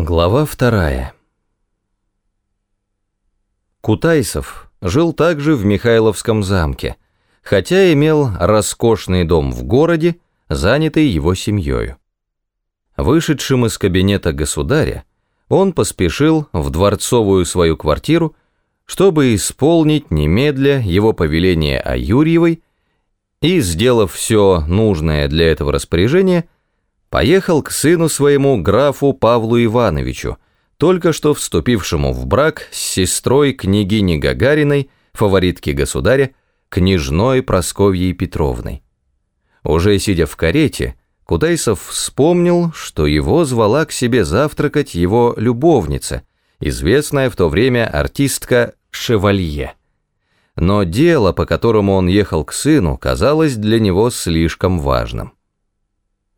Глава вторая. Кутайсов жил также в Михайловском замке, хотя имел роскошный дом в городе, занятый его семьей. Вышедшим из кабинета государя, он поспешил в дворцовую свою квартиру, чтобы исполнить немедля его повеление о Юрьевой и, сделав все нужное для этого распоряжения, поехал к сыну своему графу Павлу Ивановичу, только что вступившему в брак с сестрой княгини Гагариной, фаворитки государя, княжной Просковьей Петровной. Уже сидя в карете, Кутайсов вспомнил, что его звала к себе завтракать его любовница, известная в то время артистка Шевалье. Но дело, по которому он ехал к сыну, казалось для него слишком важным.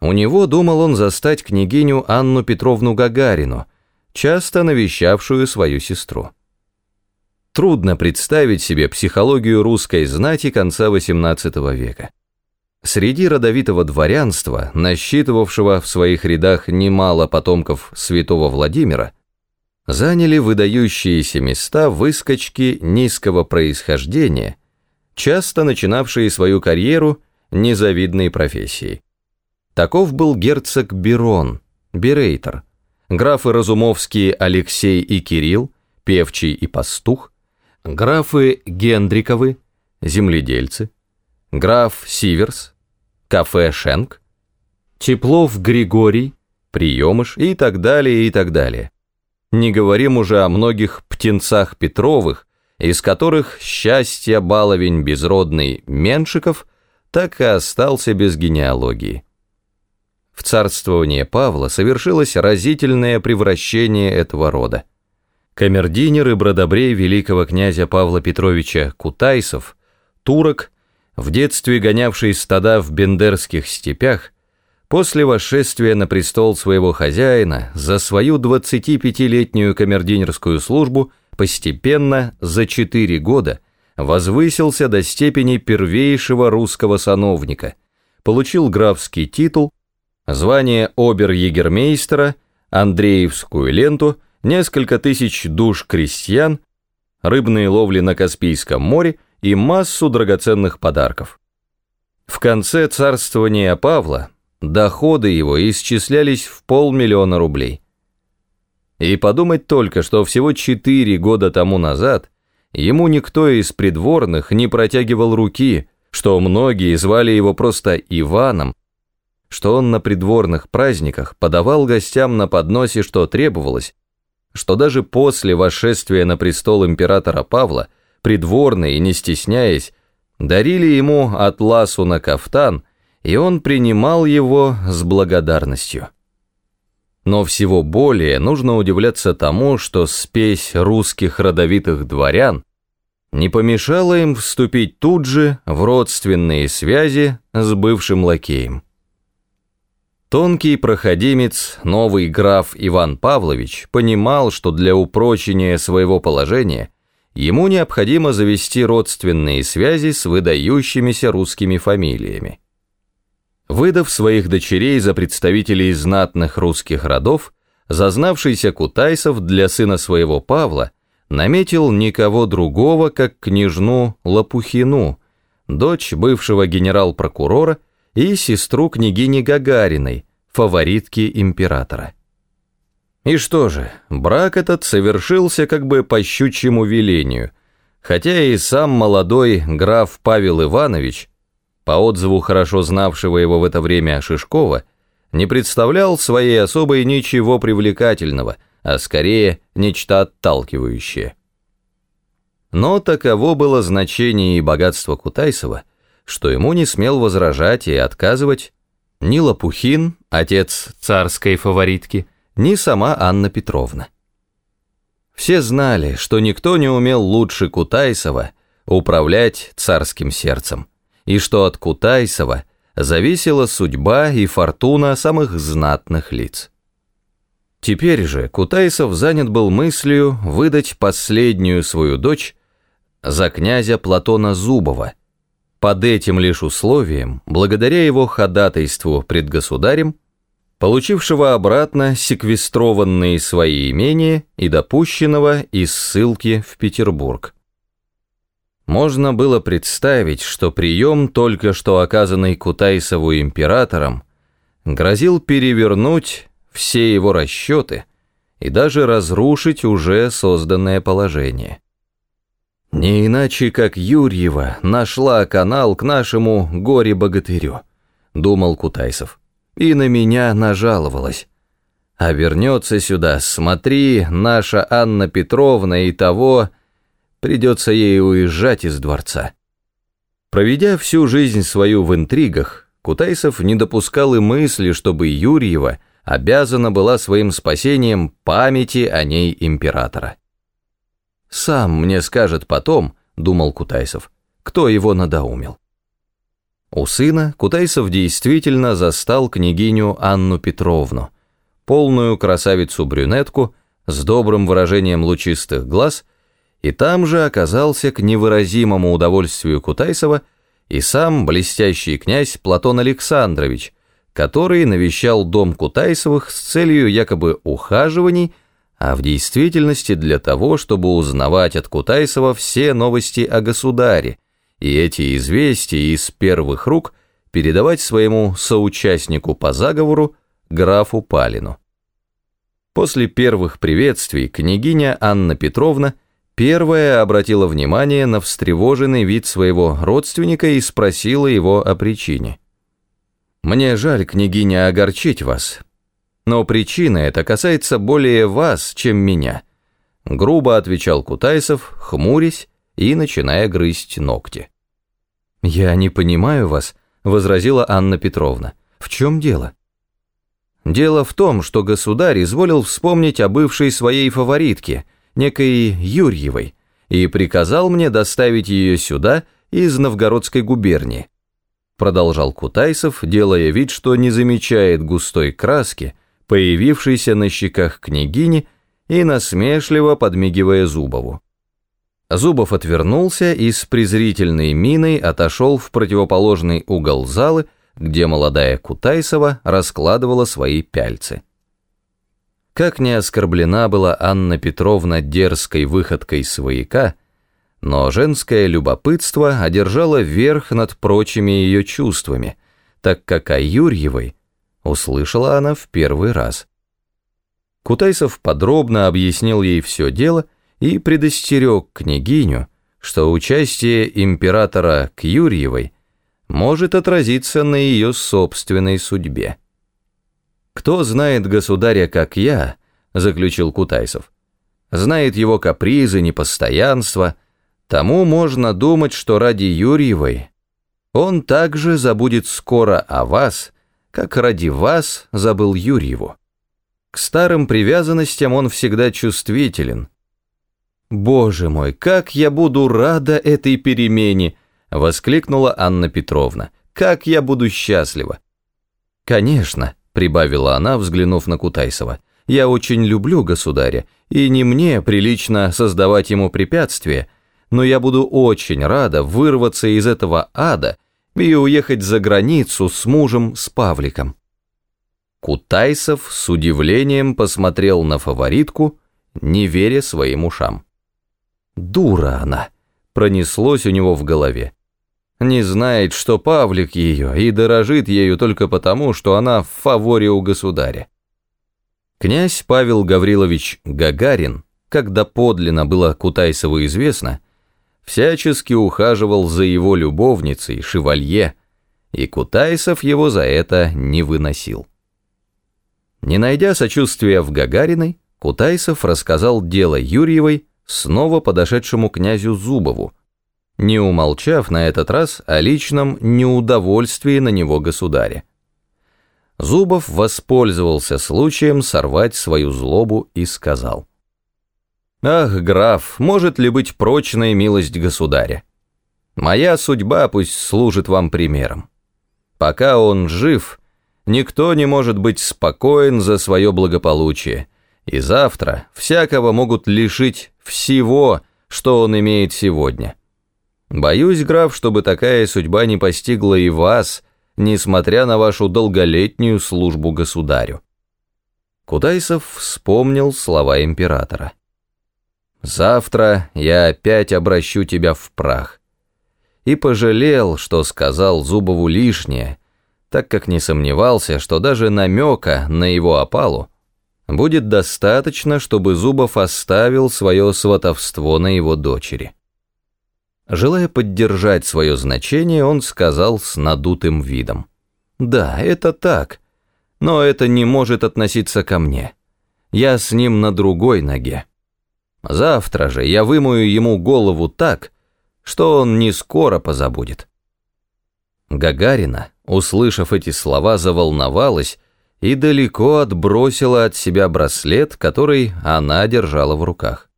У него думал он застать княгиню Анну Петровну Гагарину, часто навещавшую свою сестру. Трудно представить себе психологию русской знати конца XVIII века. Среди родовитого дворянства, насчитывавшего в своих рядах немало потомков святого Владимира, заняли выдающиеся места выскочки низкого происхождения, часто начинавшие свою карьеру незавидной профессией. Таков был герцог Берон, Берейтер, графы Разумовские Алексей и Кирилл, Певчий и Пастух, графы Гендриковы, земледельцы, граф Сиверс, кафе Шенк, Теплов Григорий, приемыш и так далее, и так далее. Не говорим уже о многих птенцах Петровых, из которых счастье баловень безродный Меншиков так и остался без генеалогии. В царствование Павла совершилось разительное превращение этого рода. Камердинер и бродобрей великого князя Павла Петровича Кутайсов, турок, в детстве гонявший стада в бендерских степях, после восшествия на престол своего хозяина за свою 25-летнюю камердинерскую службу постепенно за 4 года возвысился до степени первейшего русского сановника, получил графский титул звание обер-егермейстера, Андреевскую ленту, несколько тысяч душ крестьян, рыбные ловли на Каспийском море и массу драгоценных подарков. В конце царствования Павла доходы его исчислялись в полмиллиона рублей. И подумать только, что всего четыре года тому назад ему никто из придворных не протягивал руки, что многие звали его просто Иваном, что он на придворных праздниках подавал гостям на подносе, что требовалось, что даже после восшествия на престол императора Павла придворные, не стесняясь, дарили ему атласу на кафтан, и он принимал его с благодарностью. Но всего более нужно удивляться тому, что спесь русских родовитых дворян не помешала им вступить тут же в родственные связи с бывшим лакеем. Тонкий проходимец, новый граф Иван Павлович, понимал, что для упрочения своего положения ему необходимо завести родственные связи с выдающимися русскими фамилиями. Выдав своих дочерей за представителей знатных русских родов, зазнавшийся Кутайсов для сына своего Павла наметил никого другого, как княжну Лопухину, дочь бывшего генерал-прокурора, и сестру княгини Гагариной, фаворитки императора. И что же, брак этот совершился как бы по щучьему велению, хотя и сам молодой граф Павел Иванович, по отзыву хорошо знавшего его в это время Шишкова, не представлял своей особой ничего привлекательного, а скорее нечто отталкивающее. Но таково было значение и богатство Кутайсова, что ему не смел возражать и отказывать ни Лопухин, отец царской фаворитки, ни сама Анна Петровна. Все знали, что никто не умел лучше Кутайсова управлять царским сердцем, и что от Кутайсова зависела судьба и фортуна самых знатных лиц. Теперь же Кутайсов занят был мыслью выдать последнюю свою дочь за князя Платона Зубова – под этим лишь условием, благодаря его ходатайству пред государем, получившего обратно секвестрованные свои имения и допущенного из ссылки в Петербург. Можно было представить, что прием, только что оказанный Кутайсову императором, грозил перевернуть все его расчеты и даже разрушить уже созданное положение. Не иначе, как Юрьева нашла канал к нашему горе-богатырю, думал Кутайсов, и на меня нажаловалась. А вернется сюда, смотри, наша Анна Петровна и того Придется ей уезжать из дворца. Проведя всю жизнь свою в интригах, Кутайсов не допускал и мысли, чтобы Юрьева обязана была своим спасением памяти о ней императора. «Сам мне скажет потом», — думал Кутайсов, — «кто его надоумил». У сына Кутайсов действительно застал княгиню Анну Петровну, полную красавицу-брюнетку с добрым выражением лучистых глаз и там же оказался к невыразимому удовольствию Кутайсова и сам блестящий князь Платон Александрович, который навещал дом Кутайсовых с целью якобы ухаживаний, а в действительности для того, чтобы узнавать от Кутайсова все новости о государе, и эти известия из первых рук передавать своему соучастнику по заговору, графу Палину. После первых приветствий княгиня Анна Петровна Первая обратила внимание на встревоженный вид своего родственника и спросила его о причине. «Мне жаль, княгиня, огорчить вас, но причина эта касается более вас, чем меня», грубо отвечал Кутайсов, хмурясь и начиная грызть ногти. «Я не понимаю вас», — возразила Анна Петровна. «В чем дело?» «Дело в том, что государь изволил вспомнить о бывшей своей фаворитке — некой Юрьевой, и приказал мне доставить ее сюда из Новгородской губернии. Продолжал Кутайсов, делая вид, что не замечает густой краски, появившейся на щеках княгини и насмешливо подмигивая Зубову. Зубов отвернулся и с презрительной миной отошел в противоположный угол залы, где молодая Кутайсова раскладывала свои пяльцы. Как не оскорблена была Анна Петровна дерзкой выходкой свояка, но женское любопытство одержало верх над прочими ее чувствами, так как о Юрьевой услышала она в первый раз. Кутайсов подробно объяснил ей все дело и предостерег княгиню, что участие императора к Юрьевой может отразиться на ее собственной судьбе. «Кто знает государя, как я», — заключил Кутайсов, «знает его капризы, непостоянство, тому можно думать, что ради Юрьевой он также забудет скоро о вас, как ради вас забыл Юрьеву. К старым привязанностям он всегда чувствителен. «Боже мой, как я буду рада этой перемене!» — воскликнула Анна Петровна. «Как я буду счастлива!» «Конечно», прибавила она, взглянув на Кутайсова. «Я очень люблю государя, и не мне прилично создавать ему препятствия, но я буду очень рада вырваться из этого ада и уехать за границу с мужем, с Павликом». Кутайсов с удивлением посмотрел на фаворитку, не веря своим ушам. «Дура она!» — пронеслось у него в голове не знает, что Павлик ее и дорожит ею только потому, что она в фаворе у государя. Князь Павел Гаврилович Гагарин, когда подлинно было Кутайсову известно, всячески ухаживал за его любовницей, шевалье, и Кутайсов его за это не выносил. Не найдя сочувствия в Гагариной, Кутайсов рассказал дело Юрьевой снова подошедшему князю Зубову, не умолчав на этот раз о личном неудовольствии на него государя. Зубов воспользовался случаем сорвать свою злобу и сказал. «Ах, граф, может ли быть прочная милость государя? Моя судьба пусть служит вам примером. Пока он жив, никто не может быть спокоен за свое благополучие, и завтра всякого могут лишить всего, что он имеет сегодня. Боюсь, граф, чтобы такая судьба не постигла и вас, несмотря на вашу долголетнюю службу государю. Кутайсов вспомнил слова императора. «Завтра я опять обращу тебя в прах». И пожалел, что сказал Зубову лишнее, так как не сомневался, что даже намека на его опалу будет достаточно, чтобы Зубов оставил свое сватовство на его дочери. Желая поддержать свое значение, он сказал с надутым видом. «Да, это так, но это не может относиться ко мне. Я с ним на другой ноге. Завтра же я вымою ему голову так, что он не скоро позабудет». Гагарина, услышав эти слова, заволновалась и далеко отбросила от себя браслет, который она держала в руках.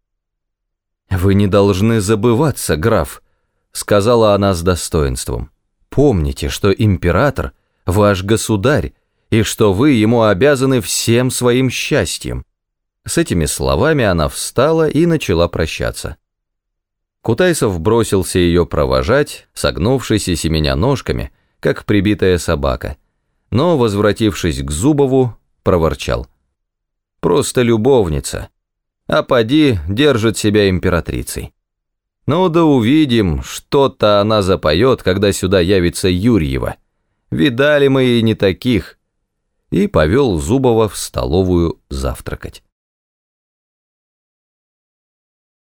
«Вы не должны забываться, граф», — сказала она с достоинством. «Помните, что император — ваш государь, и что вы ему обязаны всем своим счастьем». С этими словами она встала и начала прощаться. Кутайсов бросился ее провожать, согнувшись и семеня ножками, как прибитая собака, но, возвратившись к Зубову, проворчал. «Просто любовница, а поди держит себя императрицей. Ну да увидим, что-то она запоет, когда сюда явится Юрьева. Видали мы и не таких». И повел Зубова в столовую завтракать.